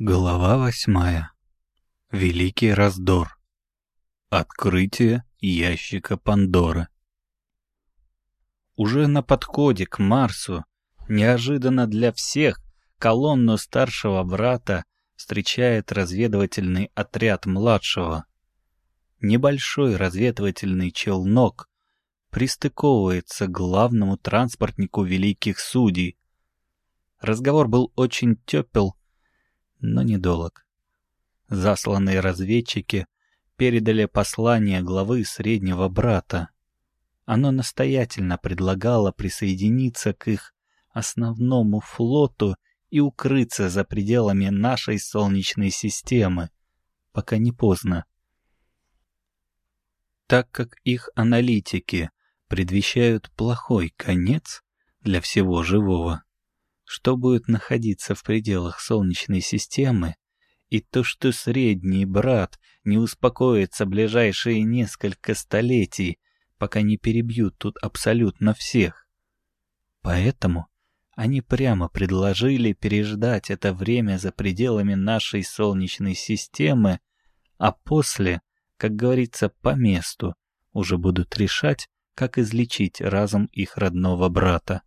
Глава восьмая. Великий раздор. Открытие ящика Пандоры. Уже на подходе к Марсу, неожиданно для всех, колонну старшего брата встречает разведывательный отряд младшего. Небольшой разведывательный челнок пристыковывается к главному транспортнику великих судей. Разговор был очень тепел но недолг. Засланные разведчики передали послание главы среднего брата. Оно настоятельно предлагало присоединиться к их основному флоту и укрыться за пределами нашей Солнечной системы, пока не поздно. Так как их аналитики предвещают плохой конец для всего живого, что будет находиться в пределах Солнечной системы, и то, что средний брат не успокоится ближайшие несколько столетий, пока не перебьют тут абсолютно всех. Поэтому они прямо предложили переждать это время за пределами нашей Солнечной системы, а после, как говорится, по месту, уже будут решать, как излечить разум их родного брата.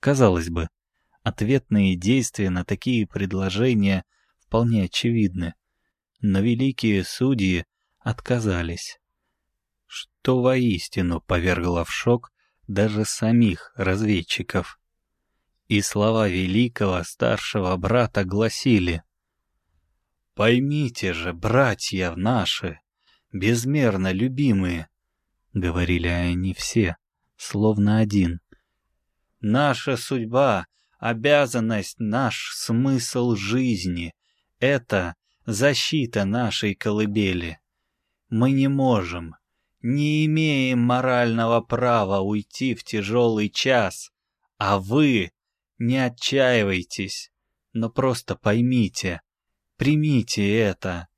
Казалось бы, Ответные действия на такие предложения вполне очевидны. Но великие судьи отказались. Что воистину повергло в шок даже самих разведчиков. И слова великого старшего брата гласили «Поймите же, братья наши, безмерно любимые», — говорили они все, словно один. «Наша судьба обязанность, наш смысл жизни. Это защита нашей колыбели. Мы не можем, не имеем морального права уйти в тяжелый час, а вы не отчаивайтесь, но просто поймите, примите это.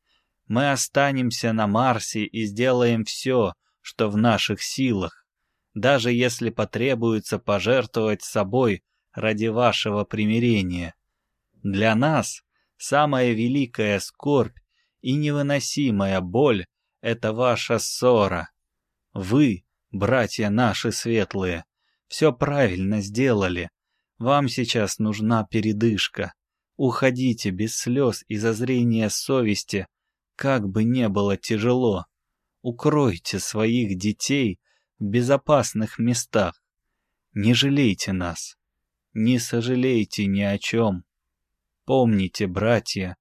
Мы останемся на Марсе и сделаем все, что в наших силах, даже если потребуется пожертвовать собой ради вашего примирения. Для нас самая великая скорбь и невыносимая боль — это ваша ссора. Вы, братья наши светлые, все правильно сделали. Вам сейчас нужна передышка. Уходите без слез и зазрения совести, как бы не было тяжело. Укройте своих детей в безопасных местах. Не жалейте нас. Не сожалейте ни о чем. Помните, братья,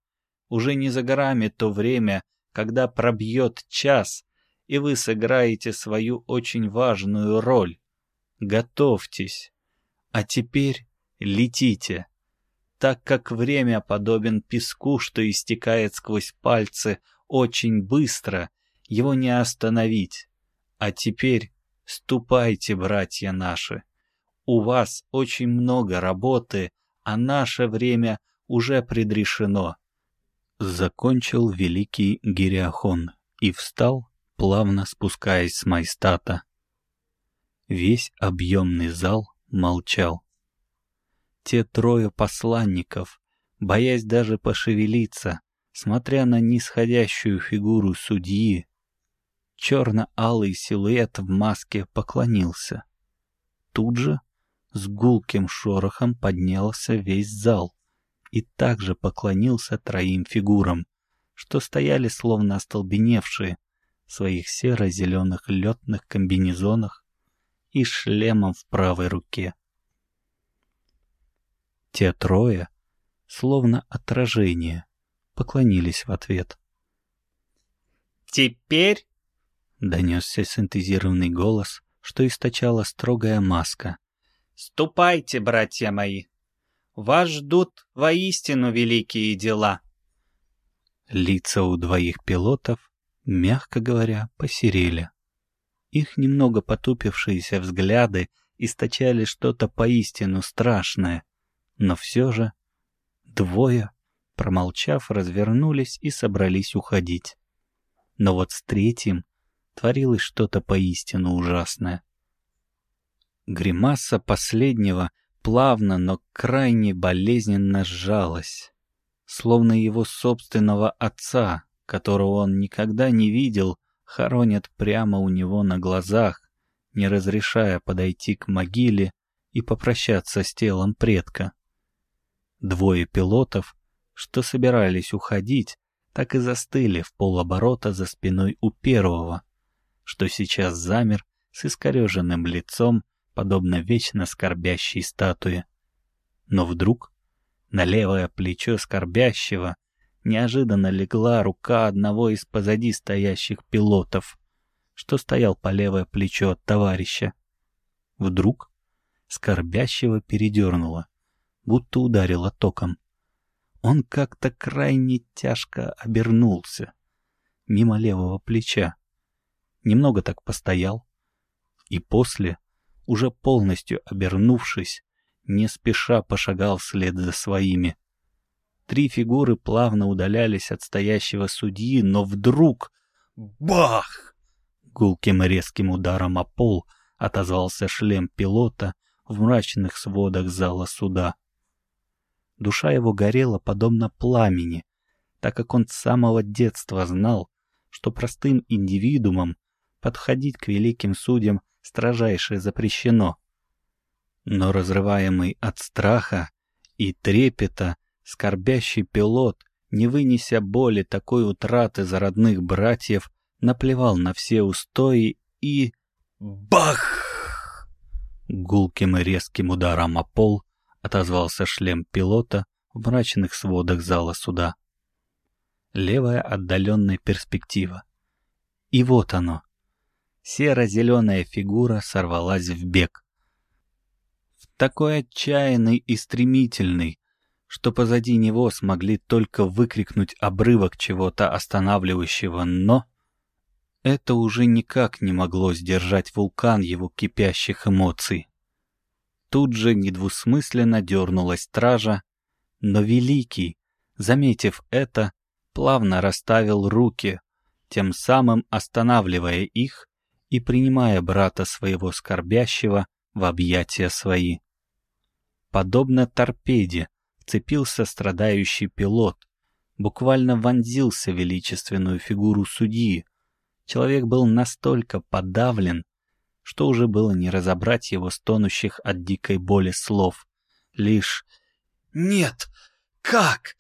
уже не за горами то время, когда пробьет час, и вы сыграете свою очень важную роль. Готовьтесь. А теперь летите. Так как время подобен песку, что истекает сквозь пальцы очень быстро, его не остановить. А теперь ступайте, братья наши. У вас очень много работы, а наше время уже предрешено. Закончил великий Гириахон и встал, плавно спускаясь с майстата. Весь объемный зал молчал. Те трое посланников, боясь даже пошевелиться, смотря на нисходящую фигуру судьи, черно-алый силуэт в маске поклонился. Тут же с гулким шорохом поднялся весь зал и также поклонился троим фигурам, что стояли словно остолбеневшие в своих серо-зеленых летных комбинезонах и шлемом в правой руке. Те трое, словно отражение, поклонились в ответ. «Теперь...» — донесся синтезированный голос, что источала строгая маска, Ступайте, братья мои. Вас ждут воистину великие дела. Лица у двоих пилотов, мягко говоря, посерели. Их немного потупившиеся взгляды источали что-то поистину страшное, но все же двое, промолчав, развернулись и собрались уходить. Но вот с третьим творилось что-то поистину ужасное. Гримаса последнего плавно, но крайне болезненно сжалась. словно его собственного отца, которого он никогда не видел, хоронят прямо у него на глазах, не разрешая подойти к могиле и попрощаться с телом предка. Двое пилотов, что собирались уходить, так и застыли в полоборота за спиной у первого, что сейчас замер с искореженным лицом, подобно вечно скорбящей статуе. Но вдруг на левое плечо скорбящего неожиданно легла рука одного из позади стоящих пилотов, что стоял по левое плечо от товарища. Вдруг скорбящего передернуло, будто ударило током. Он как-то крайне тяжко обернулся, мимо левого плеча. Немного так постоял, и после, уже полностью обернувшись, не спеша пошагал вслед за своими. Три фигуры плавно удалялись от стоящего судьи, но вдруг... Бах! Гулким и резким ударом о пол отозвался шлем пилота в мрачных сводах зала суда. Душа его горела подобно пламени, так как он с самого детства знал, что простым индивидуумам подходить к великим судьям строжайше запрещено — но разрываемый от страха и трепета, скорбящий пилот, не вынеся боли такой утраты за родных братьев, наплевал на все устои и... Бах! Гулким и резким ударом о пол отозвался шлем пилота в мрачных сводах зала суда. Левая отдаленная перспектива. И вот оно. Серо-зеленая фигура сорвалась в бег такой отчаянный и стремительный, что позади него смогли только выкрикнуть обрывок чего-то останавливающего, но это уже никак не могло сдержать вулкан его кипящих эмоций. Тут же недвусмысленно дернулась стража, но Великий, заметив это, плавно расставил руки, тем самым останавливая их и принимая брата своего скорбящего в объятия свои. Подобно торпеде вцепился страдающий пилот, буквально вонзился в величественную фигуру судьи. Человек был настолько подавлен, что уже было не разобрать его стонущих от дикой боли слов. Лишь «Нет! Как?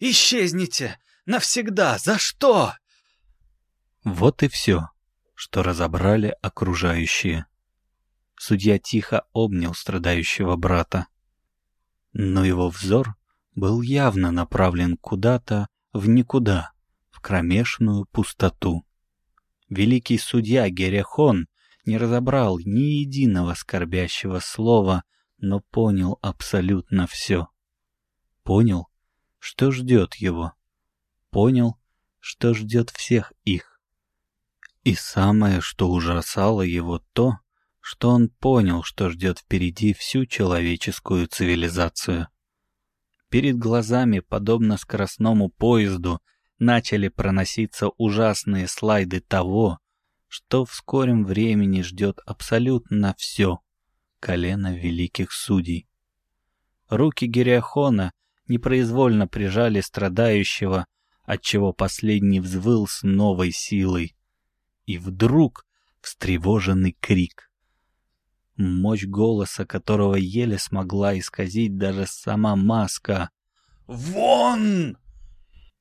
Исчезните! Навсегда! За что?» Вот и все, что разобрали окружающие. Судья тихо обнял страдающего брата. Но его взор был явно направлен куда-то в никуда, в кромешную пустоту. Великий судья Герехон не разобрал ни единого скорбящего слова, но понял абсолютно все. Понял, что ждет его. Понял, что ждет всех их. И самое, что ужасало его, то, что он понял, что ждет впереди всю человеческую цивилизацию. Перед глазами, подобно скоростному поезду, начали проноситься ужасные слайды того, что в скором времени ждет абсолютно все колено великих судей. Руки Гериахона непроизвольно прижали страдающего, отчего последний взвыл с новой силой. И вдруг встревоженный крик мощь голоса которого еле смогла исказить даже сама маска. «Вон!»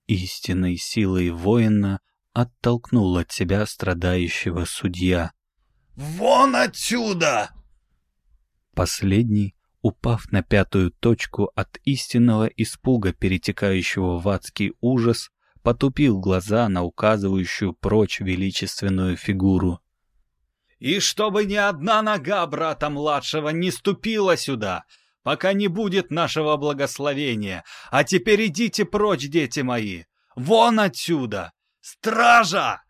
Истинной силой воина оттолкнул от себя страдающего судья. «Вон отсюда!» Последний, упав на пятую точку от истинного испуга, перетекающего в адский ужас, потупил глаза на указывающую прочь величественную фигуру. И чтобы ни одна нога брата младшего не ступила сюда, пока не будет нашего благословения. А теперь идите прочь, дети мои! Вон отсюда! Стража!»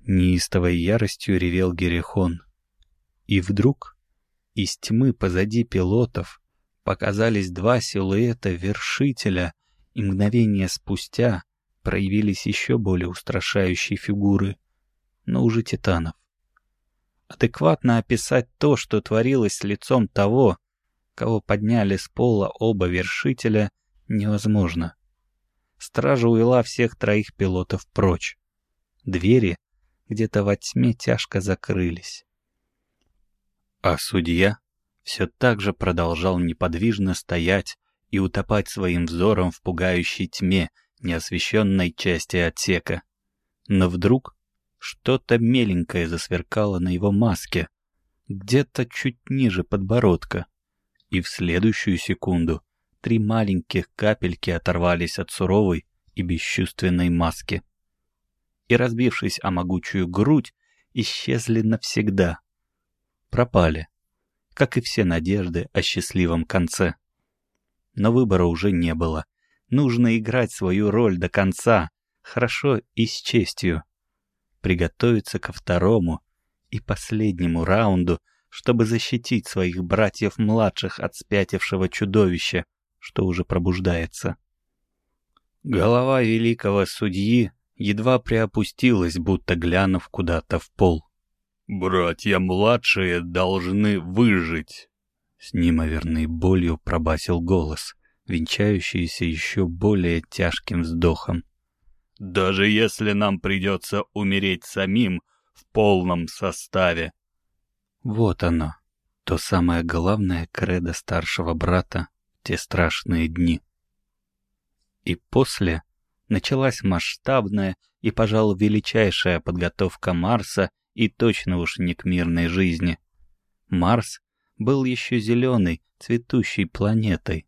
Неистовой яростью ревел Герехон. И вдруг из тьмы позади пилотов показались два силуэта вершителя, и мгновение спустя проявились еще более устрашающие фигуры, но уже титанов адекватно описать то, что творилось с лицом того, кого подняли с пола оба вершителя, невозможно. стража увела всех троих пилотов прочь. Двери где-то во тьме тяжко закрылись. А судья все так же продолжал неподвижно стоять и утопать своим взором в пугающей тьме неосвещенной части отсека. Но вдруг что-то меленькое засверкало на его маске, где-то чуть ниже подбородка, и в следующую секунду три маленьких капельки оторвались от суровой и бесчувственной маски. И, разбившись о могучую грудь, исчезли навсегда. Пропали, как и все надежды о счастливом конце. Но выбора уже не было. Нужно играть свою роль до конца, хорошо и с честью. Приготовиться ко второму и последнему раунду, чтобы защитить своих братьев-младших от спятившего чудовища, что уже пробуждается. Голова великого судьи едва приопустилась, будто глянув куда-то в пол. «Братья младшие должны выжить!» С неимоверной болью пробасил голос, венчающийся еще более тяжким вздохом. «Даже если нам придется умереть самим в полном составе!» Вот оно, то самое главное кредо старшего брата в те страшные дни. И после началась масштабная и, пожалуй, величайшая подготовка Марса и точно уж не к мирной жизни. Марс был еще зеленой, цветущей планетой.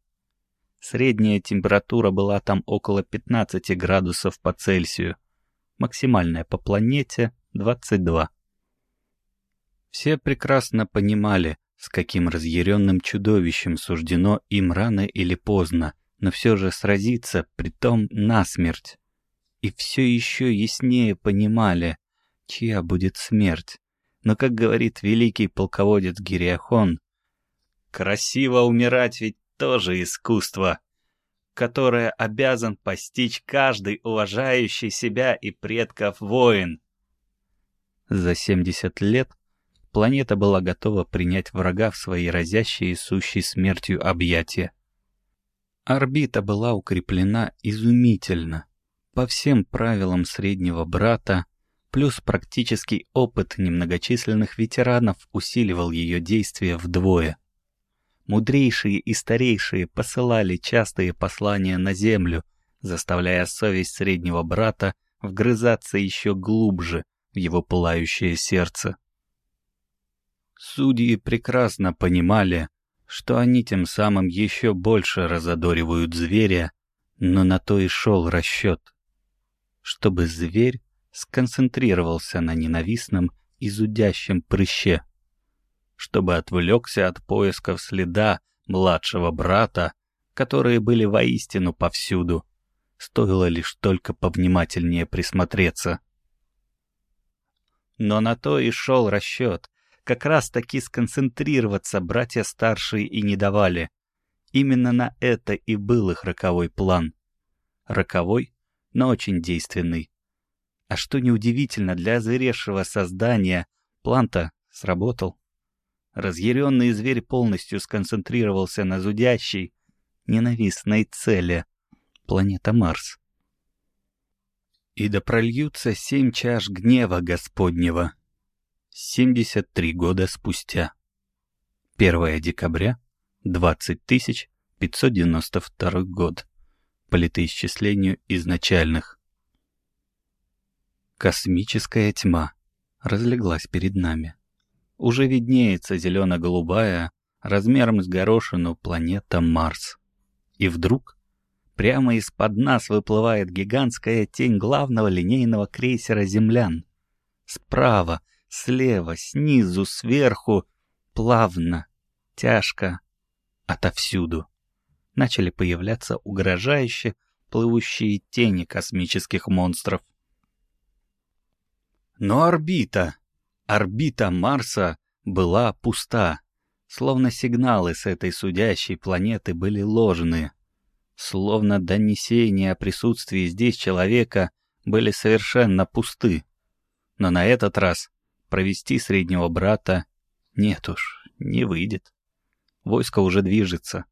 Средняя температура была там около 15 градусов по Цельсию, максимальная по планете — 22. Все прекрасно понимали, с каким разъяренным чудовищем суждено им рано или поздно, но все же сразиться, притом насмерть. И все еще яснее понимали, чья будет смерть. Но, как говорит великий полководец Гириахон, «Красиво умирать ведь тоже искусство, которое обязан постичь каждый уважающий себя и предков воин». За 70 лет планета была готова принять врага в свои разящие сущей смертью объятия. Орбита была укреплена изумительно, по всем правилам среднего брата, плюс практический опыт немногочисленных ветеранов усиливал ее действия вдвое. Мудрейшие и старейшие посылали частые послания на Землю, заставляя совесть среднего брата вгрызаться еще глубже в его пылающее сердце. Судьи прекрасно понимали, что они тем самым еще больше разодоривают зверя, но на то и шел расчет. Чтобы зверь сконцентрировался на ненавистном и зудящем прыще, чтобы отвлекся от поисков следа младшего брата, которые были воистину повсюду. Стоило лишь только повнимательнее присмотреться. Но на то и шел расчет. Как раз таки сконцентрироваться братья старшие и не давали. Именно на это и был их роковой план. Роковой, но очень действенный. А что неудивительно для озверевшего создания, план-то сработал. Разъяренный зверь полностью сконцентрировался на зудящей, ненавистной цели — планета Марс. И да прольются семь чаш гнева Господнего. 73 года спустя. 1 декабря, 20592 год. По летоисчислению изначальных. Космическая тьма разлеглась перед нами. Уже виднеется зелено-голубая, размером с горошину, планета Марс. И вдруг прямо из-под нас выплывает гигантская тень главного линейного крейсера «Землян». Справа, слева, снизу, сверху, плавно, тяжко, отовсюду. Начали появляться угрожающие плывущие тени космических монстров. Но орбита, орбита Марса была пуста, словно сигналы с этой судящей планеты были ложные, словно донесения о присутствии здесь человека были совершенно пусты. Но на этот раз провести среднего брата нет уж, не выйдет. Войско уже движется.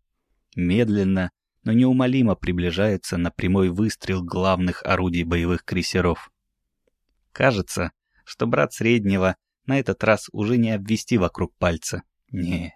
Медленно, но неумолимо приближаются на прямой выстрел главных орудий боевых крейсеров. Кажется, что брат среднего на этот раз уже не обвести вокруг пальца. Не.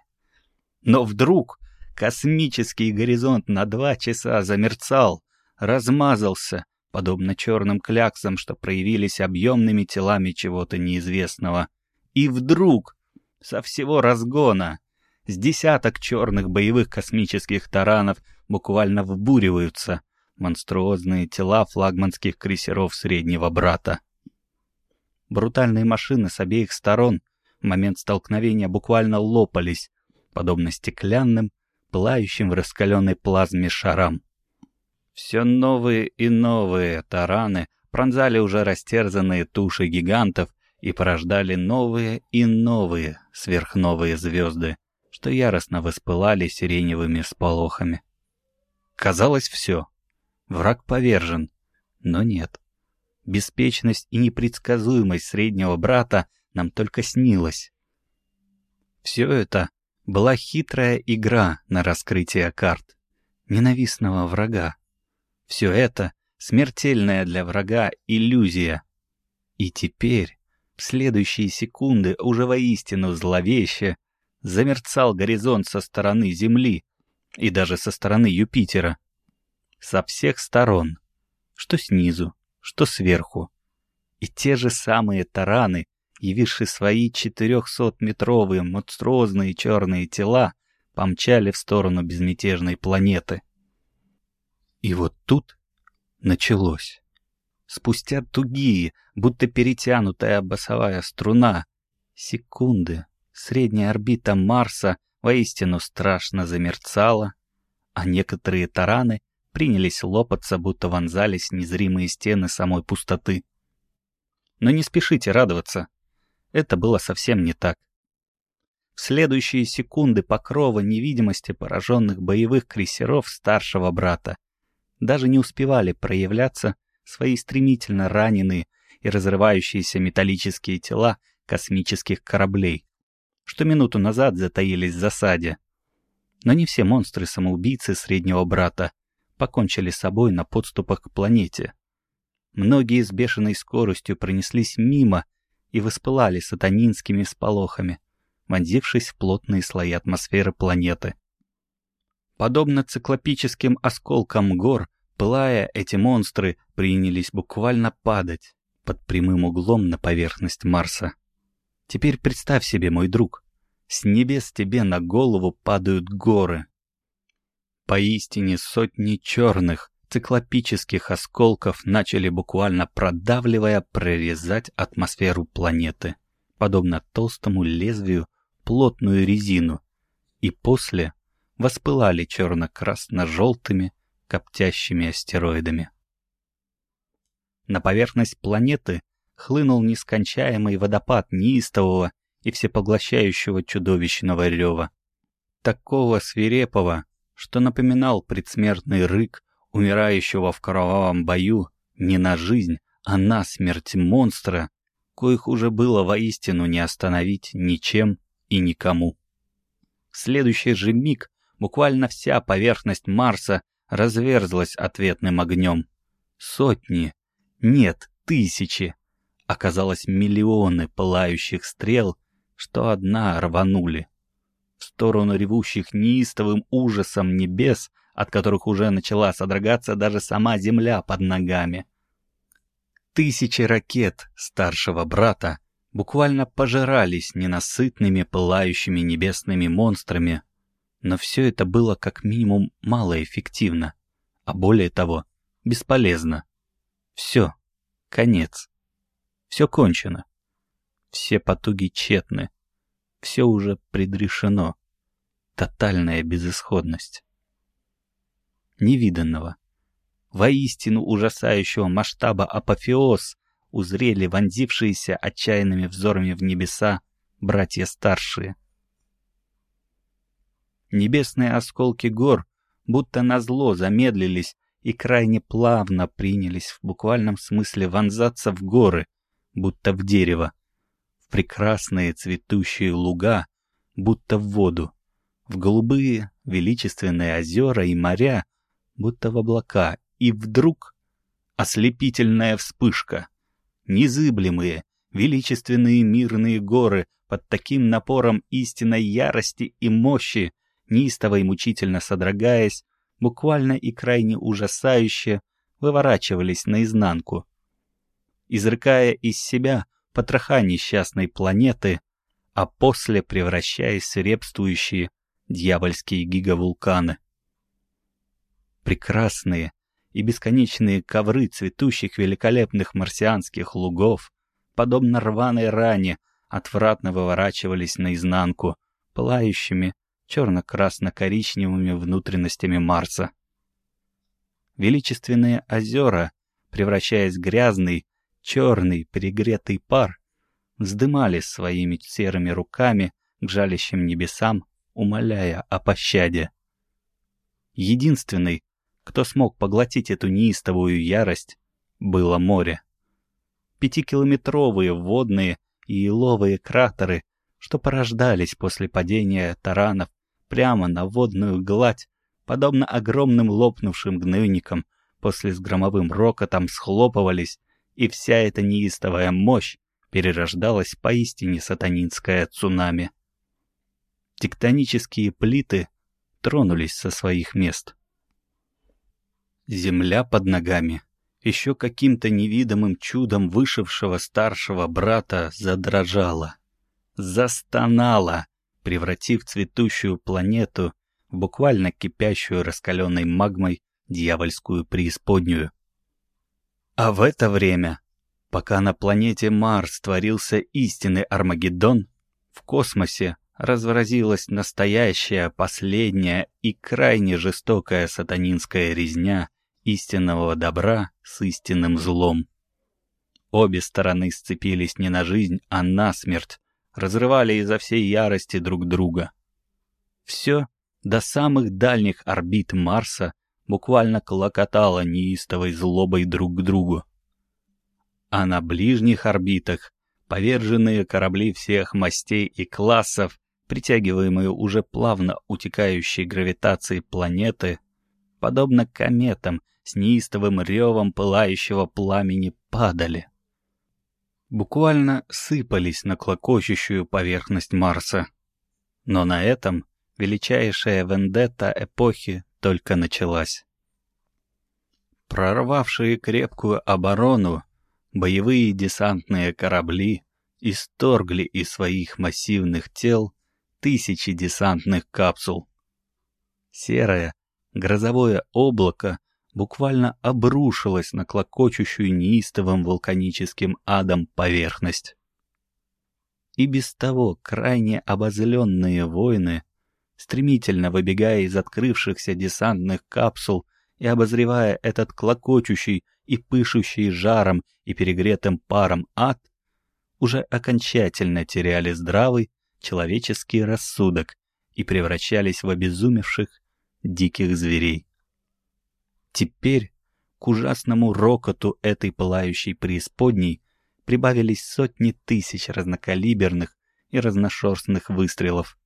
Но вдруг космический горизонт на два часа замерцал, размазался, подобно черным кляксам, что проявились объемными телами чего-то неизвестного. И вдруг, со всего разгона, с десяток черных боевых космических таранов буквально вбуриваются монструозные тела флагманских крейсеров Среднего Брата. Брутальные машины с обеих сторон в момент столкновения буквально лопались, подобно стеклянным, пылающим в раскаленной плазме шарам. Все новые и новые тараны пронзали уже растерзанные туши гигантов и порождали новые и новые сверхновые звезды, что яростно воспылали сиреневыми сполохами. Казалось, все. Враг повержен. Но нет. Беспечность и непредсказуемость среднего брата нам только снилась. Все это была хитрая игра на раскрытие карт. Ненавистного врага. Все это смертельная для врага иллюзия. И теперь, в следующие секунды, уже воистину зловеще, замерцал горизонт со стороны Земли и даже со стороны Юпитера. Со всех сторон, что снизу, что сверху. И те же самые тараны, явившие свои четырехсотметровые монструозные черные тела, помчали в сторону безмятежной планеты. И вот тут началось. Спустя тугие, будто перетянутая басовая струна, секунды, средняя орбита Марса воистину страшно замерцала, а некоторые тараны принялись лопаться, будто вонзались незримые стены самой пустоты. Но не спешите радоваться. Это было совсем не так. В следующие секунды покрова невидимости пораженных боевых крейсеров старшего брата даже не успевали проявляться свои стремительно раненые и разрывающиеся металлические тела космических кораблей, что минуту назад затаились в засаде. Но не все монстры-самоубийцы среднего брата покончили с собой на подступах к планете. Многие с бешеной скоростью пронеслись мимо и воспылали сатанинскими сполохами, вонзившись в плотные слои атмосферы планеты. Подобно циклопическим осколкам гор, пылая, эти монстры принялись буквально падать под прямым углом на поверхность Марса. Теперь представь себе, мой друг, с небес тебе на голову падают горы, Поистине сотни черных, циклопических осколков начали буквально продавливая прорезать атмосферу планеты, подобно толстому лезвию плотную резину, и после воспылали черно-красно-желтыми коптящими астероидами. На поверхность планеты хлынул нескончаемый водопад неистового и всепоглощающего чудовищного рева. Такого свирепого, что напоминал предсмертный рык умирающего в кровавом бою не на жизнь, а на смерть монстра, коих уже было воистину не остановить ничем и никому. В следующий же миг буквально вся поверхность Марса разверзлась ответным огнем. Сотни, нет, тысячи, оказалось миллионы пылающих стрел, что одна рванули в сторону ревущих неистовым ужасом небес, от которых уже начала содрогаться даже сама земля под ногами. Тысячи ракет старшего брата буквально пожирались ненасытными пылающими небесными монстрами, но все это было как минимум малоэффективно, а более того, бесполезно. Все, конец. Все кончено. Все потуги тщетны все уже предрешено. Тотальная безысходность. Невиданного, воистину ужасающего масштаба апофеоз узрели вонзившиеся отчаянными взорами в небеса братья старшие. Небесные осколки гор будто назло замедлились и крайне плавно принялись в буквальном смысле вонзаться в горы, будто в дерево, прекрасные цветущие луга, будто в воду, в голубые величественные озера и моря, будто в облака, и вдруг ослепительная вспышка. Незыблемые, величественные мирные горы под таким напором истинной ярости и мощи, неистово и мучительно содрогаясь, буквально и крайне ужасающе выворачивались наизнанку. Изрыкая из себя потроха несчастной планеты, а после превращаясь в свирепствующие дьявольские гиговулканы. Прекрасные и бесконечные ковры цветущих великолепных марсианских лугов, подобно рваной ране, отвратно выворачивались наизнанку, пылающими черно-красно-коричневыми внутренностями Марса. Величественные озера, превращаясь в грязный, черный, перегретый пар, вздымались своими серыми руками к жалящим небесам, умоляя о пощаде. Единственный, кто смог поглотить эту неистовую ярость, было море. Пятикилометровые водные и еловые кратеры, что порождались после падения таранов прямо на водную гладь, подобно огромным лопнувшим гнойникам, после с громовым рокотом схлопывались, и вся эта неистовая мощь перерождалась поистине сатанинское цунами. Тектонические плиты тронулись со своих мест. Земля под ногами, еще каким-то невидимым чудом вышедшего старшего брата, задрожала, застонала, превратив цветущую планету в буквально кипящую раскаленной магмой дьявольскую преисподнюю. А в это время, пока на планете Марс творился истинный Армагеддон, в космосе разразилась настоящая, последняя и крайне жестокая сатанинская резня истинного добра с истинным злом. Обе стороны сцепились не на жизнь, а на смерть, разрывали изо всей ярости друг друга. Все до самых дальних орбит Марса буквально клокотало неистовой злобой друг к другу. А на ближних орбитах поверженные корабли всех мастей и классов, притягиваемые уже плавно утекающей гравитацией планеты, подобно кометам с неистовым ревом пылающего пламени падали. Буквально сыпались на клокочущую поверхность Марса. Но на этом величайшая вендетта эпохи только началась. Прорвавшие крепкую оборону, боевые десантные корабли исторгли из своих массивных тел тысячи десантных капсул. Серое, грозовое облако буквально обрушилась на клокочущую неистовым вулканическим адом поверхность. И без того крайне обозленные воины, стремительно выбегая из открывшихся десантных капсул и обозревая этот клокочущий и пышущий жаром и перегретым паром ад, уже окончательно теряли здравый человеческий рассудок и превращались в обезумевших диких зверей. Теперь к ужасному рокоту этой пылающей преисподней прибавились сотни тысяч разнокалиберных и разношерстных выстрелов.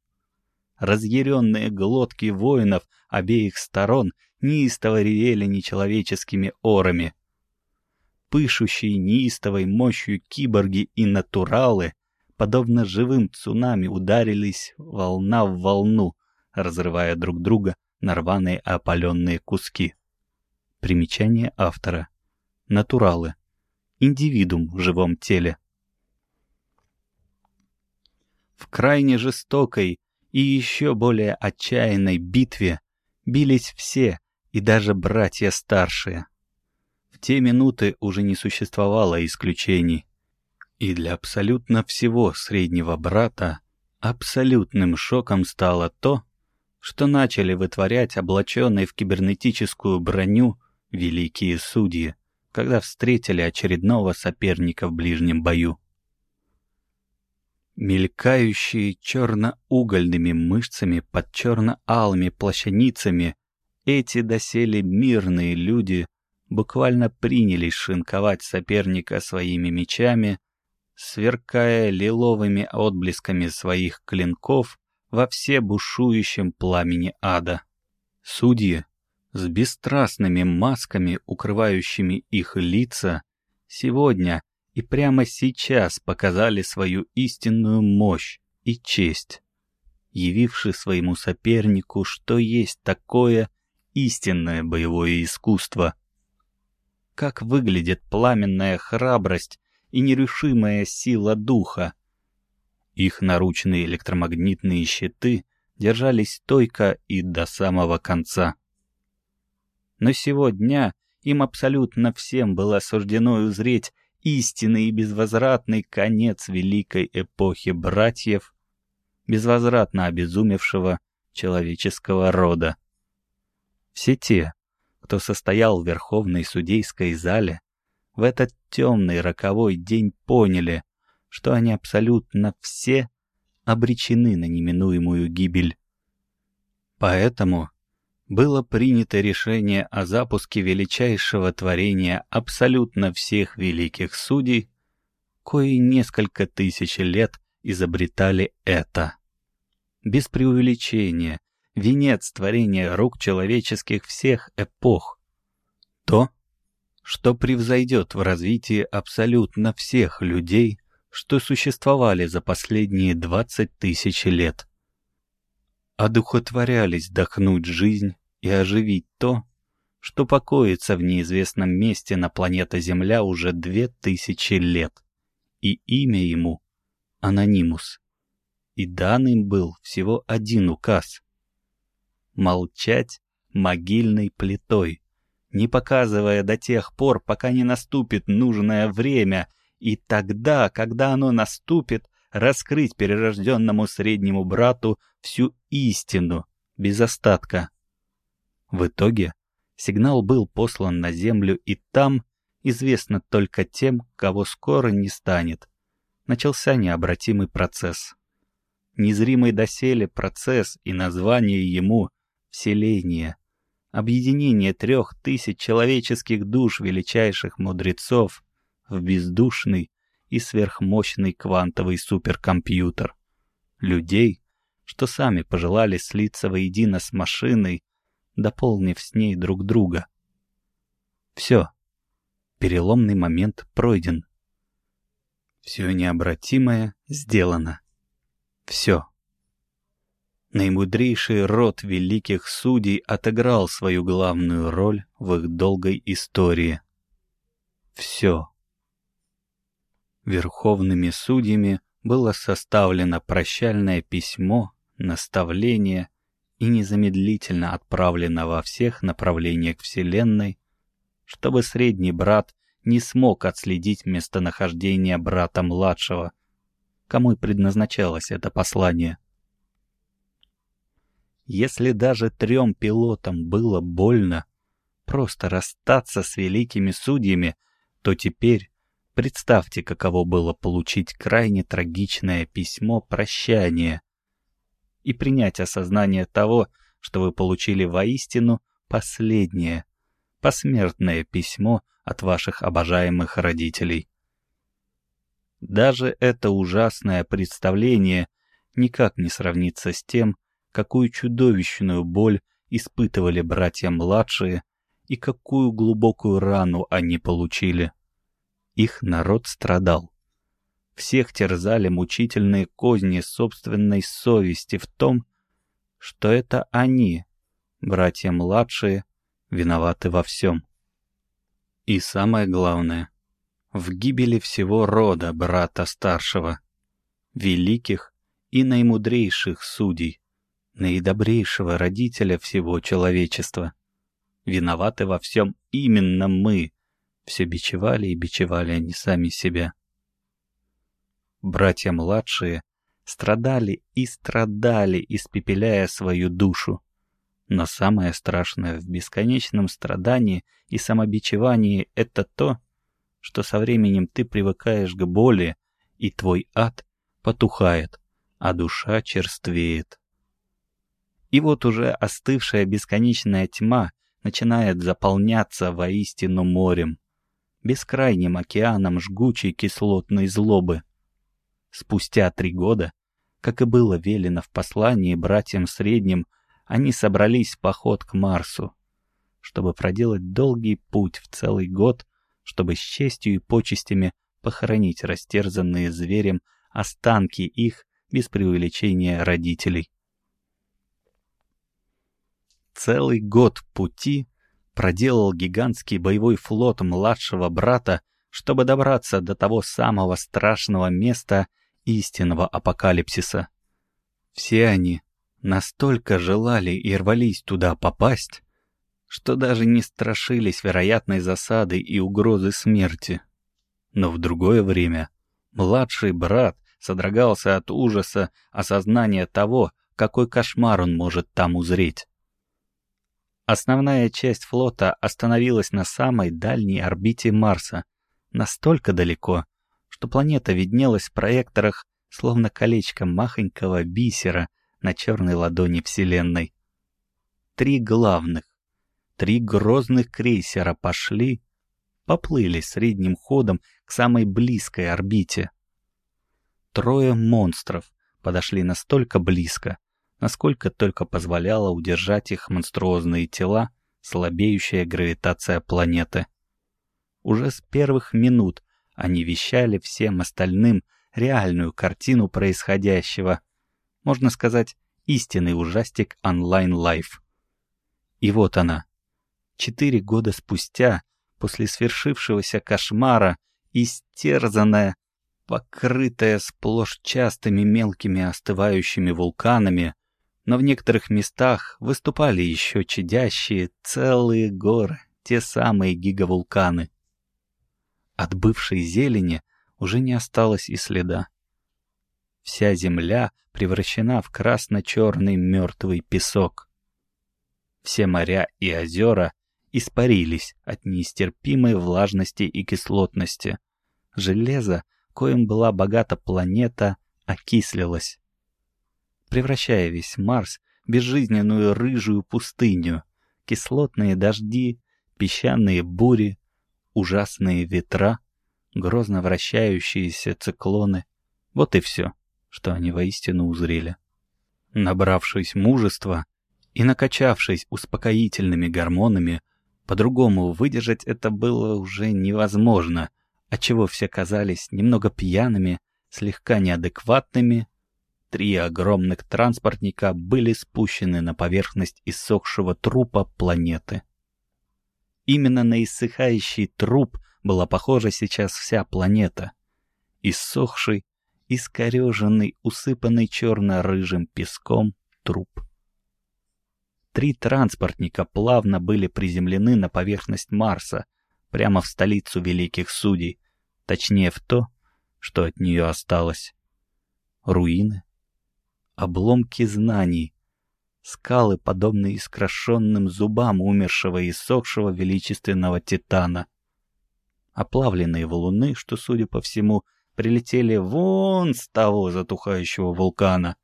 Разъяренные глотки воинов обеих сторон неистово ревели нечеловеческими орами. Пышущие неистовой мощью киборги и натуралы, подобно живым цунами, ударились волна в волну, разрывая друг друга на рваные опаленные куски. Примечание автора. Натуралы. Индивидуум в живом теле. В крайне жестокой и еще более отчаянной битве бились все, и даже братья старшие. В те минуты уже не существовало исключений. И для абсолютно всего среднего брата абсолютным шоком стало то, что начали вытворять облаченные в кибернетическую броню великие судьи, когда встретили очередного соперника в ближнем бою. Мелькающие черно-угольными мышцами под черно-алыми плащаницами, эти доселе мирные люди буквально принялись шинковать соперника своими мечами, сверкая лиловыми отблесками своих клинков во все бушующем пламени ада. Судьи с бесстрастными масками, укрывающими их лица, сегодня и прямо сейчас показали свою истинную мощь и честь, явивши своему сопернику, что есть такое истинное боевое искусство. Как выглядит пламенная храбрость и нерушимая сила духа. Их наручные электромагнитные щиты держались стойко и до самого конца. Но сегодня им абсолютно всем было суждено узреть истинный и безвозвратный конец великой эпохи братьев, безвозвратно обезумевшего человеческого рода. Все те, кто состоял в Верховной судейской зале, в этот темный роковой день поняли, что они абсолютно все обречены на неминуемую гибель. Поэтому было принято решение о запуске величайшего творения абсолютно всех великих судей, кои несколько тысяч лет изобретали это. Без преувеличения, венец творения рук человеческих всех эпох. То, что превзойдет в развитии абсолютно всех людей, что существовали за последние двадцать тысяч лет. Одухотворялись дохнуть жизнь и оживить то, что покоится в неизвестном месте на планете Земля уже две тысячи лет, и имя ему — Анонимус. И данным был всего один указ — молчать могильной плитой, не показывая до тех пор, пока не наступит нужное время, и тогда, когда оно наступит, раскрыть перерожденному среднему брату всю истину, без остатка. В итоге сигнал был послан на Землю, и там, известно только тем, кого скоро не станет, начался необратимый процесс. Незримый доселе процесс и название ему — вселение, объединение трех тысяч человеческих душ величайших мудрецов в бездушный и сверхмощный квантовый суперкомпьютер. Людей, что сами пожелали слиться воедино с машиной, дополнив с ней друг друга. Все. Переломный момент пройден. Все необратимое сделано. Все. Наимудрейший род великих судей отыграл свою главную роль в их долгой истории. Все. Верховными судьями было составлено прощальное письмо, наставление и незамедлительно отправлено во всех направлениях Вселенной, чтобы средний брат не смог отследить местонахождение брата-младшего, кому и предназначалось это послание. Если даже трем пилотам было больно просто расстаться с великими судьями, то теперь Представьте, каково было получить крайне трагичное письмо прощания и принять осознание того, что вы получили воистину последнее, посмертное письмо от ваших обожаемых родителей. Даже это ужасное представление никак не сравнится с тем, какую чудовищную боль испытывали братья младшие и какую глубокую рану они получили. Их народ страдал. Всех терзали мучительные козни собственной совести в том, что это они, братья младшие, виноваты во всем. И самое главное, в гибели всего рода брата старшего, великих и наимудрейших судей, наидобрейшего родителя всего человечества. Виноваты во всем именно мы, все бичевали и бичевали они сами себя. Братья младшие страдали и страдали, испепеляя свою душу. Но самое страшное в бесконечном страдании и самобичевании — это то, что со временем ты привыкаешь к боли, и твой ад потухает, а душа черствеет. И вот уже остывшая бесконечная тьма начинает заполняться воистину морем бескрайним океаном жгучей кислотной злобы. Спустя три года, как и было велено в послании братьям Средним, они собрались в поход к Марсу. чтобы проделать долгий путь в целый год, чтобы с честью и почестями похоронить растерзанные зверем останки их без преувеличения родителей. Целый год пути проделал гигантский боевой флот младшего брата, чтобы добраться до того самого страшного места истинного апокалипсиса. Все они настолько желали и рвались туда попасть, что даже не страшились вероятной засады и угрозы смерти. Но в другое время младший брат содрогался от ужаса осознания того, какой кошмар он может там узреть. Основная часть флота остановилась на самой дальней орбите Марса, настолько далеко, что планета виднелась в проекторах, словно колечко махонького бисера на черной ладони Вселенной. Три главных, три грозных крейсера пошли, поплыли средним ходом к самой близкой орбите. Трое монстров подошли настолько близко, насколько только позволяла удержать их монструозные тела слабеющая гравитация планеты. Уже с первых минут они вещали всем остальным реальную картину происходящего. Можно сказать, истинный ужастик онлайн-лайф. И вот она, четыре года спустя, после свершившегося кошмара, истерзанная, покрытая сплошь частыми мелкими остывающими вулканами, но в некоторых местах выступали еще чадящие целые горы, те самые гигавулканы. От бывшей зелени уже не осталось и следа. Вся земля превращена в красно-черный мертвый песок. Все моря и озера испарились от нестерпимой влажности и кислотности. Железо, коим была богата планета, окислилось, превращая весь Марс в безжизненную рыжую пустыню, кислотные дожди, песчаные бури, ужасные ветра, грозно вращающиеся циклоны. Вот и все, что они воистину узрели. Набравшись мужества, и, накачавшись успокоительными гормонами, по-другому выдержать это было уже невозможно, отчего все казались немного пьяными, слегка неадекватными. Три огромных транспортника были спущены на поверхность иссохшего трупа планеты. Именно на иссыхающий труп была похожа сейчас вся планета. Иссохший, искореженный, усыпанный черно-рыжим песком труп. Три транспортника плавно были приземлены на поверхность Марса, прямо в столицу Великих Судей, точнее в то, что от нее осталось. Руины, обломки знаний, скалы, подобные искрошенным зубам умершего и сохшего величественного Титана, оплавленные валуны, что, судя по всему, прилетели вон с того затухающего вулкана.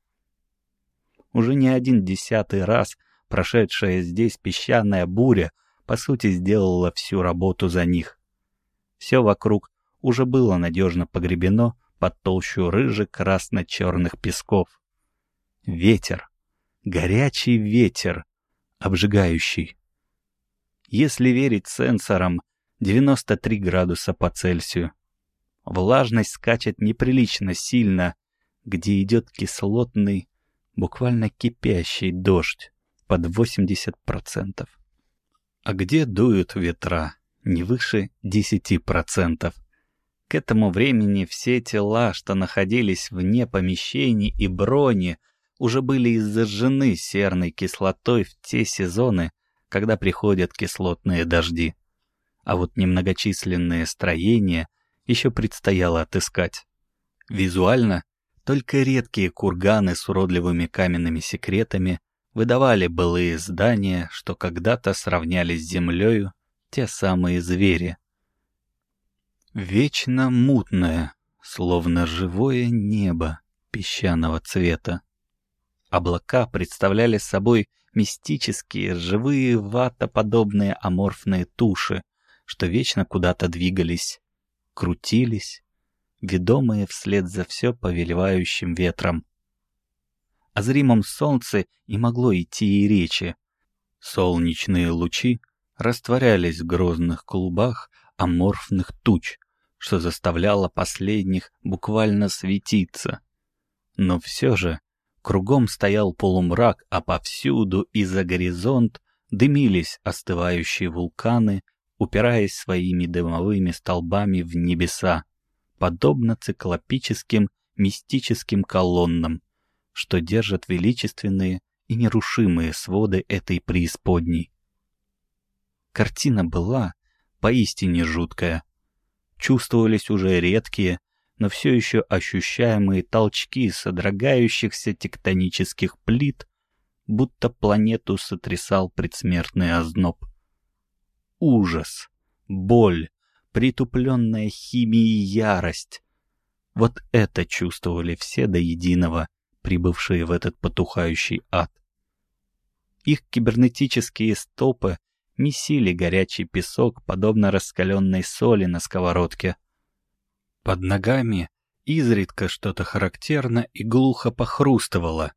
Уже не один десятый раз — Прошедшая здесь песчаная буря, по сути, сделала всю работу за них. Все вокруг уже было надежно погребено под толщу рыже-красно-черных песков. Ветер, горячий ветер, обжигающий. Если верить сенсорам, 93 градуса по Цельсию. Влажность скачет неприлично сильно, где идет кислотный, буквально кипящий дождь под 80%. А где дуют ветра? Не выше 10%. К этому времени все тела, что находились вне помещений и брони, уже были изожжены серной кислотой в те сезоны, когда приходят кислотные дожди. А вот немногочисленные строения еще предстояло отыскать. Визуально только редкие курганы с уродливыми каменными секретами выдавали былые здания, что когда-то сравнялись с землею, те самые звери. Вечно мутное, словно живое небо песчаного цвета. Облака представляли собой мистические, живые ватоподобные аморфные туши, что вечно куда-то двигались, крутились, ведомые вслед за все повелевающим ветром. О зримом солнце и могло идти и речи. Солнечные лучи растворялись в грозных клубах аморфных туч, что заставляло последних буквально светиться. Но все же кругом стоял полумрак, а повсюду и за горизонт дымились остывающие вулканы, упираясь своими дымовыми столбами в небеса, подобно циклопическим мистическим колоннам, что держат величественные и нерушимые своды этой преисподней. Картина была поистине жуткая. Чувствовались уже редкие, но все еще ощущаемые толчки содрогающихся тектонических плит, будто планету сотрясал предсмертный озноб. Ужас, боль, притупленная химией ярость. Вот это чувствовали все до единого, прибывшие в этот потухающий ад. Их кибернетические стопы месили горячий песок, подобно раскаленной соли на сковородке. Под ногами изредка что-то характерно и глухо похрустывало.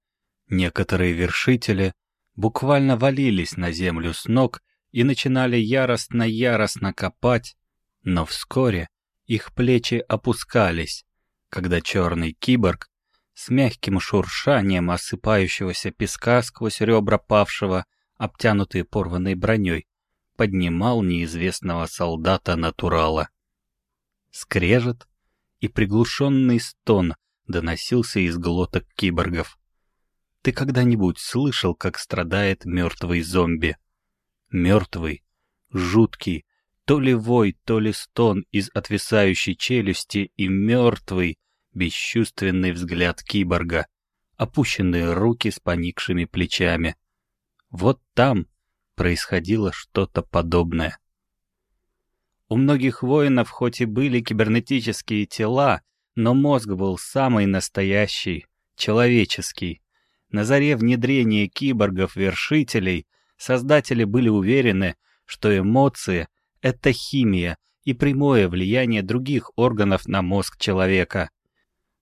Некоторые вершители буквально валились на землю с ног и начинали яростно-яростно копать, но вскоре их плечи опускались, когда черный киборг с мягким шуршанием осыпающегося песка сквозь ребра павшего, обтянутые порванной броней, поднимал неизвестного солдата-натурала. Скрежет и приглушенный стон доносился из глоток киборгов. Ты когда-нибудь слышал, как страдает мертвый зомби? Мертвый, жуткий, то ли вой, то ли стон из отвисающей челюсти и мертвый, бесчувственный взгляд киборга, опущенные руки с поникшими плечами. Вот там происходило что-то подобное. У многих воинов хоть и были кибернетические тела, но мозг был самый настоящий, человеческий. На заре внедрения киборгов-вершителей создатели были уверены, что эмоции — это химия и прямое влияние других органов на мозг человека.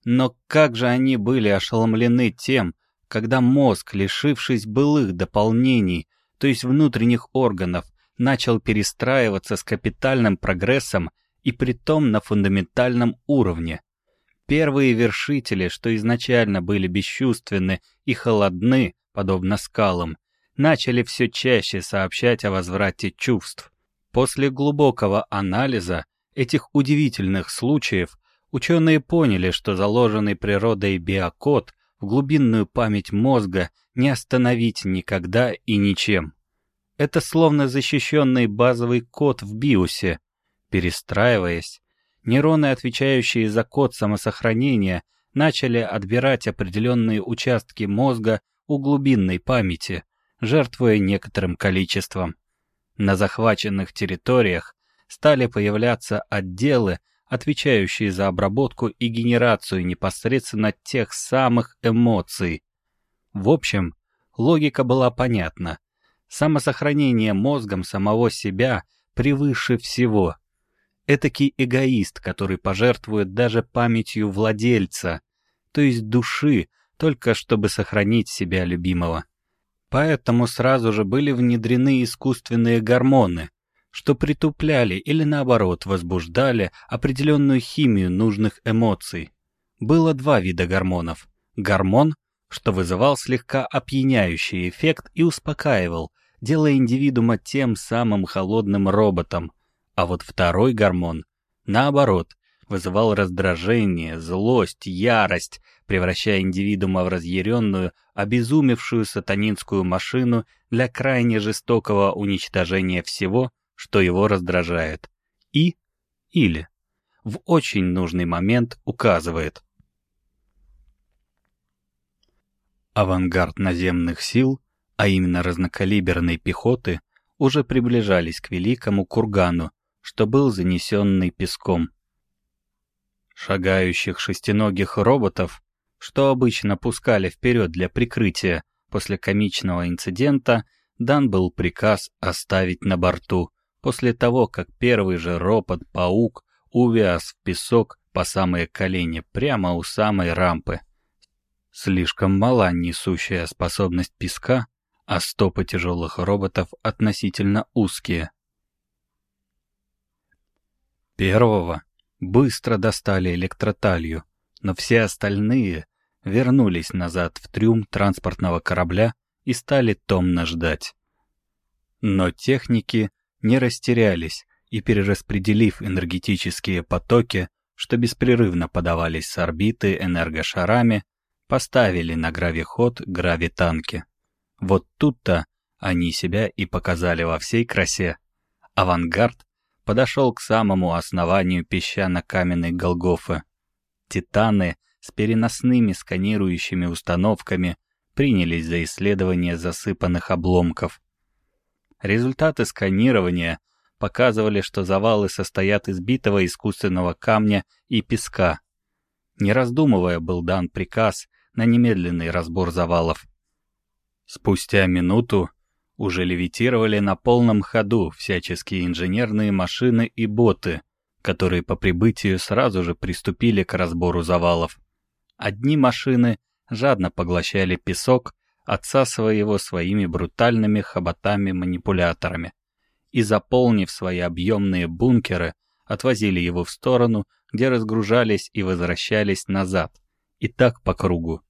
Но как же они были ошеломлены тем, когда мозг, лишившись былых дополнений, то есть внутренних органов, начал перестраиваться с капитальным прогрессом и притом на фундаментальном уровне. Первые вершители, что изначально были бесчувственны и холодны, подобно скалам, начали все чаще сообщать о возврате чувств. После глубокого анализа этих удивительных случаев Ученые поняли, что заложенный природой биокод в глубинную память мозга не остановить никогда и ничем. Это словно защищенный базовый код в биосе. Перестраиваясь, нейроны, отвечающие за код самосохранения, начали отбирать определенные участки мозга у глубинной памяти, жертвуя некоторым количеством. На захваченных территориях стали появляться отделы, отвечающие за обработку и генерацию непосредственно тех самых эмоций. В общем, логика была понятна. Самосохранение мозгом самого себя превыше всего. Этакий эгоист, который пожертвует даже памятью владельца, то есть души, только чтобы сохранить себя любимого. Поэтому сразу же были внедрены искусственные гормоны, что притупляли или наоборот возбуждали определенную химию нужных эмоций. Было два вида гормонов. Гормон, что вызывал слегка опьяняющий эффект и успокаивал, делая индивидуума тем самым холодным роботом. А вот второй гормон, наоборот, вызывал раздражение, злость, ярость, превращая индивидуума в разъяренную, обезумевшую сатанинскую машину для крайне жестокого уничтожения всего, что его раздражает, и или в очень нужный момент указывает. Авангард наземных сил, а именно разнокалиберной пехоты, уже приближались к великому кургану, что был занесенный песком. Шагающих шестиногих роботов, что обычно пускали вперед для прикрытия после комичного инцидента, дан был приказ оставить на борту, после того, как первый же ропот-паук увяз в песок по самые колени прямо у самой рампы. Слишком мала несущая способность песка, а стопы тяжелых роботов относительно узкие. Первого быстро достали электроталью, но все остальные вернулись назад в трюм транспортного корабля и стали томно ждать. Но техники не растерялись и, перераспределив энергетические потоки, что беспрерывно подавались с орбиты энергошарами, поставили на гравиход гравитанки. Вот тут-то они себя и показали во всей красе. Авангард подошел к самому основанию песчано-каменной Голгофы. Титаны с переносными сканирующими установками принялись за исследование засыпанных обломков. Результаты сканирования показывали, что завалы состоят из битого искусственного камня и песка. Не раздумывая, был дан приказ на немедленный разбор завалов. Спустя минуту уже левитировали на полном ходу всяческие инженерные машины и боты, которые по прибытию сразу же приступили к разбору завалов. Одни машины жадно поглощали песок, отсасывая его своими брутальными хоботами-манипуляторами, и, заполнив свои объемные бункеры, отвозили его в сторону, где разгружались и возвращались назад, и так по кругу.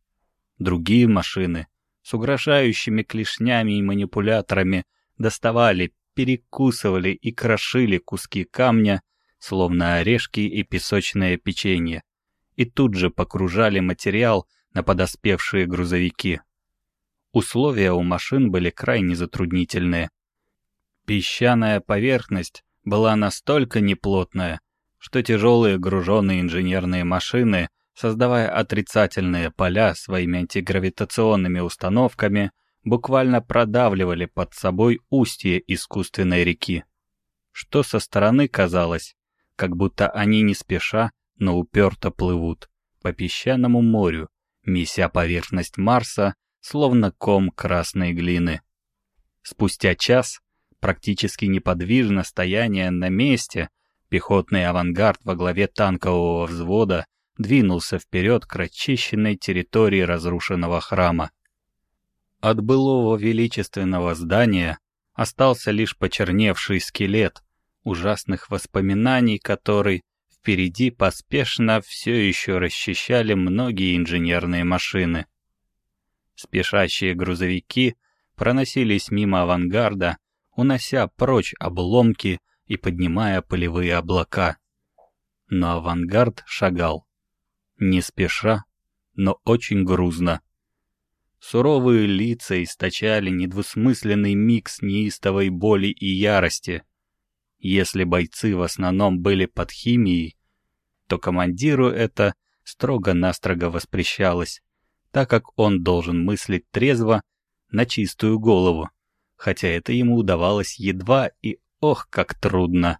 Другие машины с угрожающими клешнями и манипуляторами доставали, перекусывали и крошили куски камня, словно орешки и песочное печенье, и тут же погружали материал на подоспевшие грузовики. Условия у машин были крайне затруднительные. Песчаная поверхность была настолько неплотная, что тяжелые груженные инженерные машины, создавая отрицательные поля своими антигравитационными установками, буквально продавливали под собой устье искусственной реки. Что со стороны казалось, как будто они не спеша, но уперто плывут по песчаному морю, меся поверхность Марса словно ком красной глины. Спустя час, практически неподвижно стояние на месте, пехотный авангард во главе танкового взвода двинулся вперед к расчищенной территории разрушенного храма. От былого величественного здания остался лишь почерневший скелет, ужасных воспоминаний который впереди поспешно все еще расчищали многие инженерные машины. Спешащие грузовики проносились мимо авангарда, унося прочь обломки и поднимая полевые облака. Но авангард шагал. Не спеша, но очень грузно. Суровые лица источали недвусмысленный микс неистовой боли и ярости. Если бойцы в основном были под химией, то командиру это строго-настрого воспрещалось так как он должен мыслить трезво, на чистую голову, хотя это ему удавалось едва и ох, как трудно.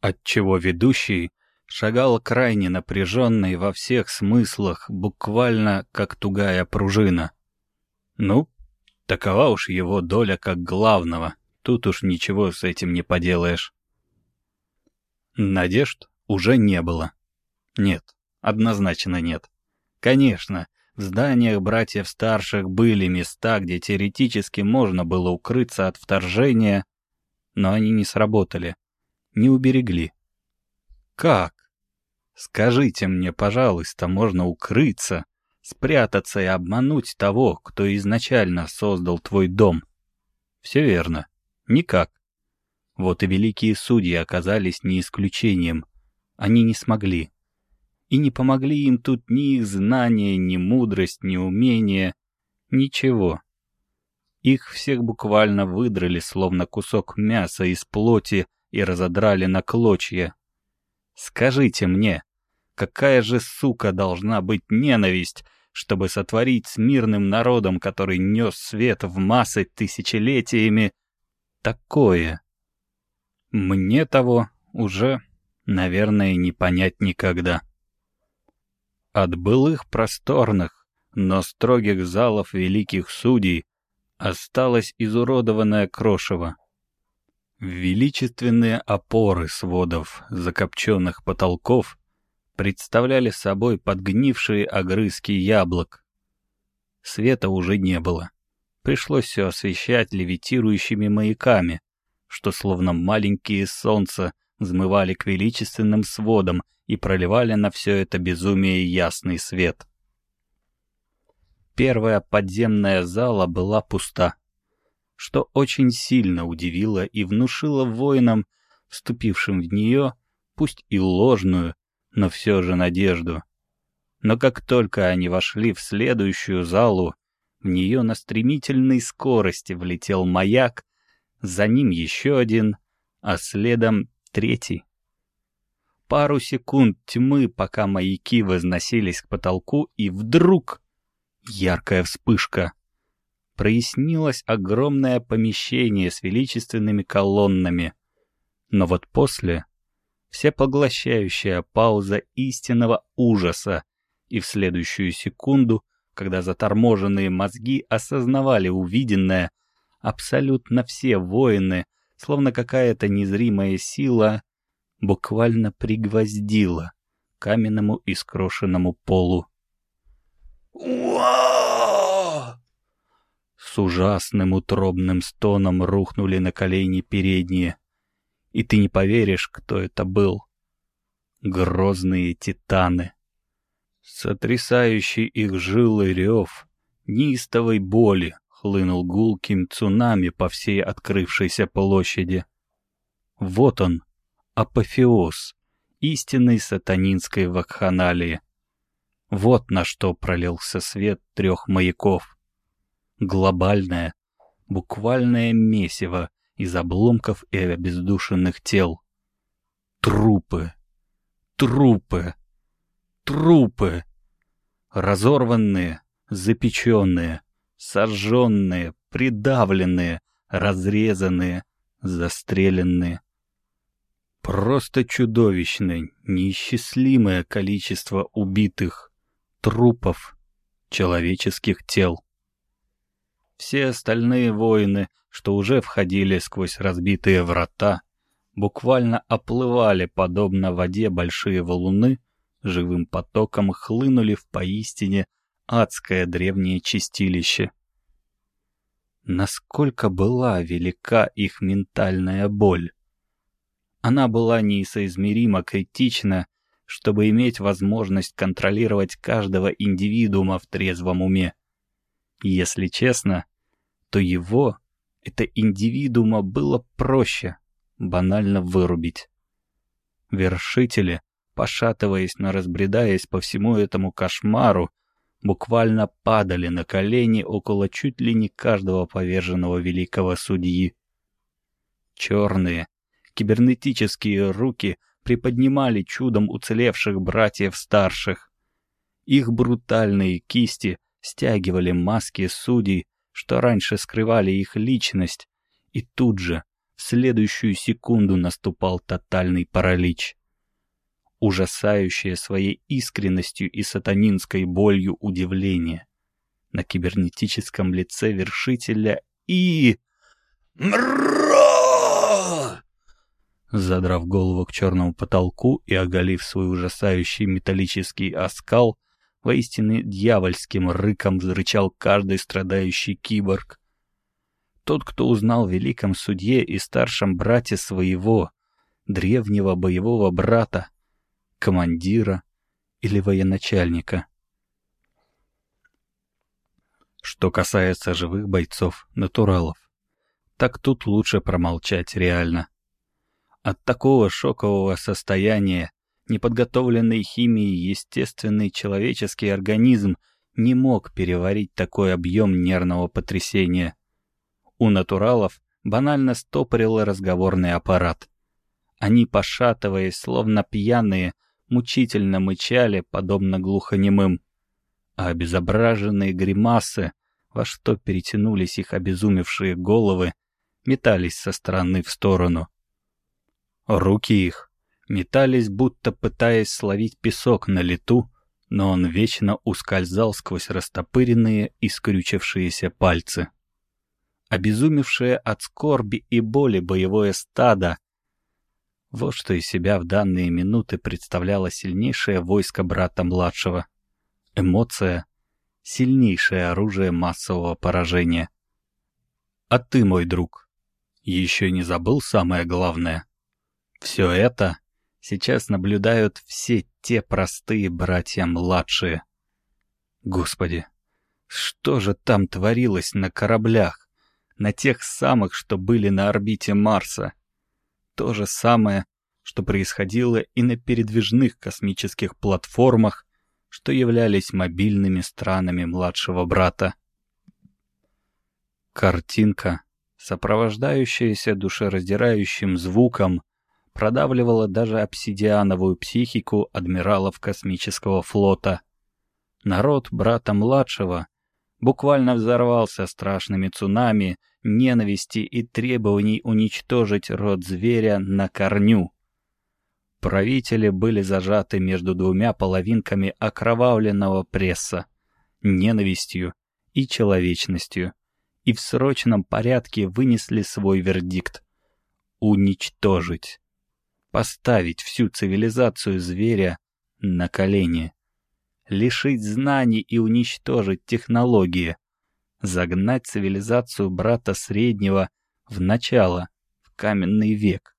Отчего ведущий шагал крайне напряженный во всех смыслах, буквально как тугая пружина. Ну, такова уж его доля как главного, тут уж ничего с этим не поделаешь. Надежд уже не было. Нет, однозначно нет. Конечно, в зданиях братьев старших были места, где теоретически можно было укрыться от вторжения, но они не сработали, не уберегли. Как? Скажите мне, пожалуйста, можно укрыться, спрятаться и обмануть того, кто изначально создал твой дом? Все верно. Никак. Вот и великие судьи оказались не исключением. Они не смогли и не помогли им тут ни их знания, ни мудрость, ни умение, ничего. Их всех буквально выдрали, словно кусок мяса из плоти, и разодрали на клочья. Скажите мне, какая же сука должна быть ненависть, чтобы сотворить с мирным народом, который нес свет в массы тысячелетиями, такое? Мне того уже, наверное, не понять никогда. От былых просторных, но строгих залов великих судей осталось изуродованное крошево. Величественные опоры сводов закопченных потолков представляли собой подгнившие огрызки яблок. Света уже не было. пришлось все освещать левитирующими маяками, что словно маленькие солнца взмывали к величественным сводам и проливали на все это безумие ясный свет. Первая подземная зала была пуста, что очень сильно удивило и внушило воинам, вступившим в нее, пусть и ложную, но все же надежду. Но как только они вошли в следующую залу, в нее на стремительной скорости влетел маяк, за ним еще один, а следом третий. Пару секунд тьмы, пока маяки возносились к потолку, и вдруг яркая вспышка. Прояснилось огромное помещение с величественными колоннами. Но вот после всепоглощающая пауза истинного ужаса, и в следующую секунду, когда заторможенные мозги осознавали увиденное, абсолютно все воины, словно какая-то незримая сила, буквально пригвоздила к каменному скрошенному полу. С ужасным утробным стоном рухнули на колени передние. И ты не поверишь, кто это был. Грозные титаны. Сотрясающий их жилы рев, неистовой боли хлынул гулким цунами по всей открывшейся площади. Вот он, апофеоз истинной сатанинской вакханалии. Вот на что пролился свет трех маяков. Глобальное, буквальное месиво из обломков и обездушенных тел. Трупы, трупы, трупы. Разорванные, запеченные, сожженные, придавленные, разрезанные, застреленные. Просто чудовищное, неисчислимое количество убитых, трупов, человеческих тел. Все остальные воины, что уже входили сквозь разбитые врата, буквально оплывали, подобно воде большие валуны, живым потоком хлынули в поистине адское древнее чистилище. Насколько была велика их ментальная боль? Она была несоизмеримо критична, чтобы иметь возможность контролировать каждого индивидуума в трезвом уме. Если честно, то его, это индивидуума, было проще банально вырубить. Вершители, пошатываясь, но разбредаясь по всему этому кошмару, буквально падали на колени около чуть ли не каждого поверженного великого судьи. Черные, кибернетические руки приподнимали чудом уцелевших братьев старших. Их брутальные кисти стягивали маски судей, что раньше скрывали их личность, и тут же, в следующую секунду наступал тотальный паралич. Ужасающее своей искренностью и сатанинской болью удивление. На кибернетическом лице вершителя и... Мра! Задрав голову к черному потолку и оголив свой ужасающий металлический оскал, воистину дьявольским рыком взрычал каждый страдающий киборг. Тот, кто узнал великом судье и старшем брате своего, древнего боевого брата, командира или военачальника. Что касается живых бойцов, натуралов, так тут лучше промолчать реально. От такого шокового состояния, неподготовленной химией, естественный человеческий организм не мог переварить такой объем нервного потрясения. У натуралов банально стопорил разговорный аппарат. Они, пошатываясь, словно пьяные, мучительно мычали, подобно глухонемым, а обезображенные гримасы, во что перетянулись их обезумевшие головы, метались со стороны в сторону. Руки их метались, будто пытаясь словить песок на лету, но он вечно ускользал сквозь растопыренные и скрючившиеся пальцы. Обезумевшее от скорби и боли боевое стадо вот что из себя в данные минуты представляло сильнейшее войско брата-младшего. Эмоция — сильнейшее оружие массового поражения. А ты, мой друг, еще не забыл самое главное? Все это сейчас наблюдают все те простые братья-младшие. Господи, что же там творилось на кораблях, на тех самых, что были на орбите Марса? То же самое, что происходило и на передвижных космических платформах, что являлись мобильными странами младшего брата. Картинка, сопровождающаяся душераздирающим звуком, продавливала даже обсидиановую психику адмиралов космического флота. Народ брата младшего буквально взорвался страшными цунами ненависти и требований уничтожить род зверя на корню. Правители были зажаты между двумя половинками окровавленного пресса — ненавистью и человечностью, и в срочном порядке вынесли свой вердикт — уничтожить, поставить всю цивилизацию зверя на колени, лишить знаний и уничтожить технологии, загнать цивилизацию брата среднего в начало, в каменный век.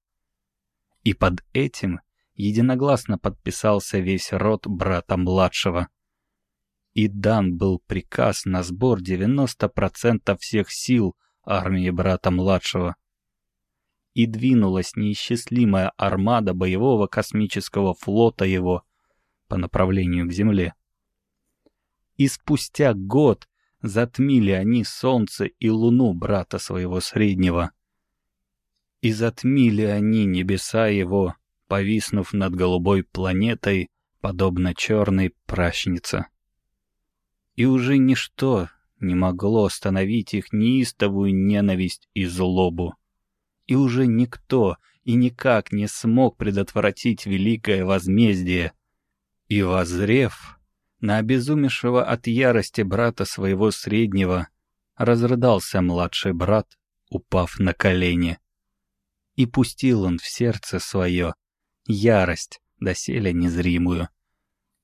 И под этим единогласно подписался весь род брата младшего. И дан был приказ на сбор 90% всех сил армии брата младшего. И двинулась неисчислимая армада боевого космического флота его по направлению к Земле. И спустя год затмили они солнце и луну брата своего среднего. И затмили они небеса его, повиснув над голубой планетой, подобно черной пращнице. И уже ничто не могло остановить их неистовую ненависть и злобу. И уже никто и никак не смог предотвратить великое возмездие. И возрев на обезумевшего от ярости брата своего среднего, разрыдался младший брат, упав на колени. И пустил он в сердце свое ярость, доселе незримую.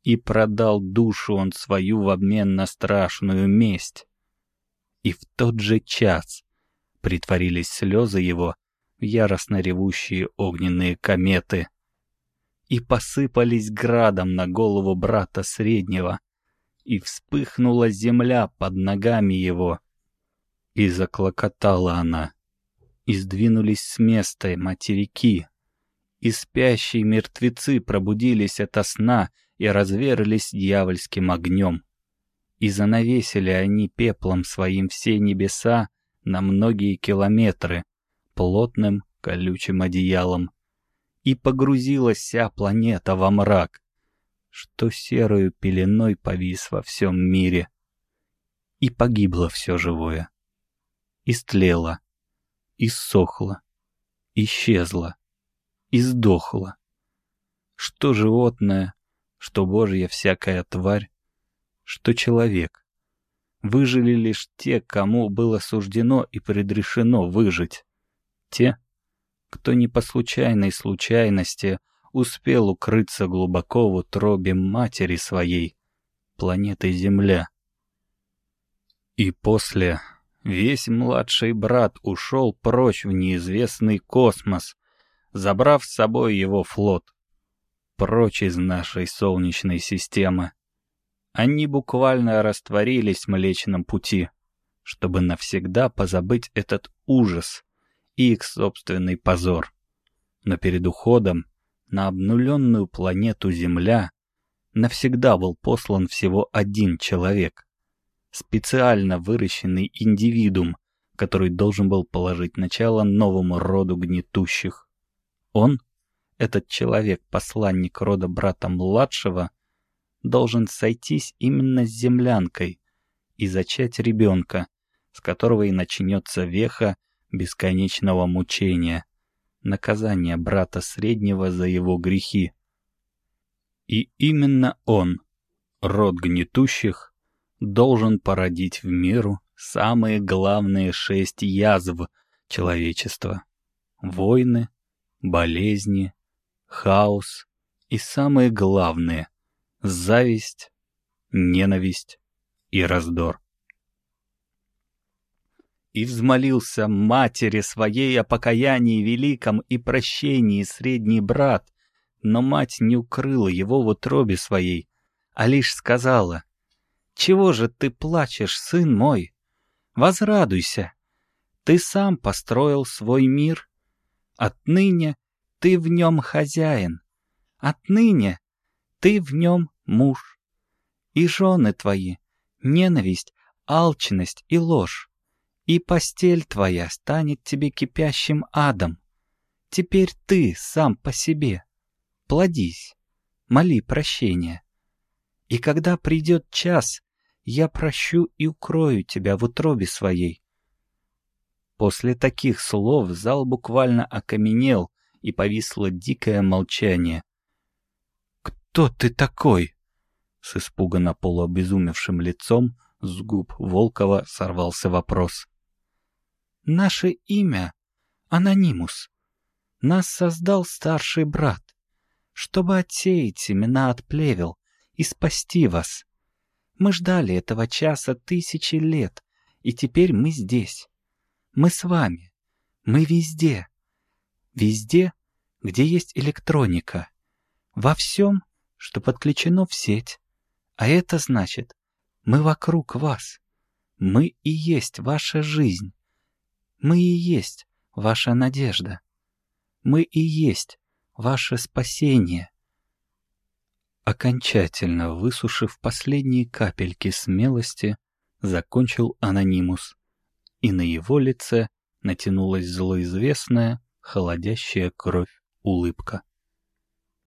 И продал душу он свою в обмен на страшную месть. И в тот же час притворились слезы его яростно ревущие огненные кометы. И посыпались градом на голову брата среднего, и вспыхнула земля под ногами его. И заклокотала она, и сдвинулись с места материки, и спящие мертвецы пробудились ото сна и разверлись дьявольским огнем. И занавесили они пеплом своим все небеса на многие километры плотным колючим одеялом. И погрузилась вся планета во мрак, что серою пеленой повис во всем мире. И погибло все живое. Истлело, иссохло, исчезло и сдохла. Что животное, что божья всякая тварь, что человек. Выжили лишь те, кому было суждено и предрешено выжить. Те, кто не по случайной случайности успел укрыться глубоко в утробе матери своей, планеты Земля. И после весь младший брат ушел прочь в неизвестный космос, забрав с собой его флот. Прочь из нашей Солнечной системы. Они буквально растворились в Млечном Пути, чтобы навсегда позабыть этот ужас их собственный позор. Но перед уходом на обнуленную планету Земля навсегда был послан всего один человек. Специально выращенный индивидуум, который должен был положить начало новому роду гнетущих. Он, этот человек, посланник рода брата младшего, должен сойтись именно с землянкой и зачать ребенка, с которого и начнется веха бесконечного мучения, наказание брата среднего за его грехи. И именно он, род гнетущих, должен породить в миру самые главные шесть язв человечества — войны, болезни, хаос и самое главное — зависть, ненависть и раздор. И взмолился матери своей о покаянии великом и прощении средний брат, но мать не укрыла его в утробе своей, а лишь сказала, «Чего же ты плачешь, сын мой? Возрадуйся! Ты сам построил свой мир. Отныне ты в нем хозяин. Отныне ты в нем муж. И жены твои — ненависть, алчность и ложь и постель твоя станет тебе кипящим адом. Теперь ты сам по себе. Плодись, моли прощения. И когда придет час, я прощу и укрою тебя в утробе своей. После таких слов зал буквально окаменел, и повисло дикое молчание. «Кто ты такой?» С испуганно полуобезумевшим лицом с губ Волкова сорвался вопрос. Наше имя — Анонимус. Нас создал старший брат, чтобы отсеять семена от плевел и спасти вас. Мы ждали этого часа тысячи лет, и теперь мы здесь. Мы с вами. Мы везде. Везде, где есть электроника. Во всем, что подключено в сеть. А это значит, мы вокруг вас. Мы и есть ваша жизнь. Мы и есть ваша надежда. Мы и есть ваше спасение. Окончательно высушив последние капельки смелости, закончил анонимус, и на его лице натянулась злоизвестная, холодящая кровь улыбка.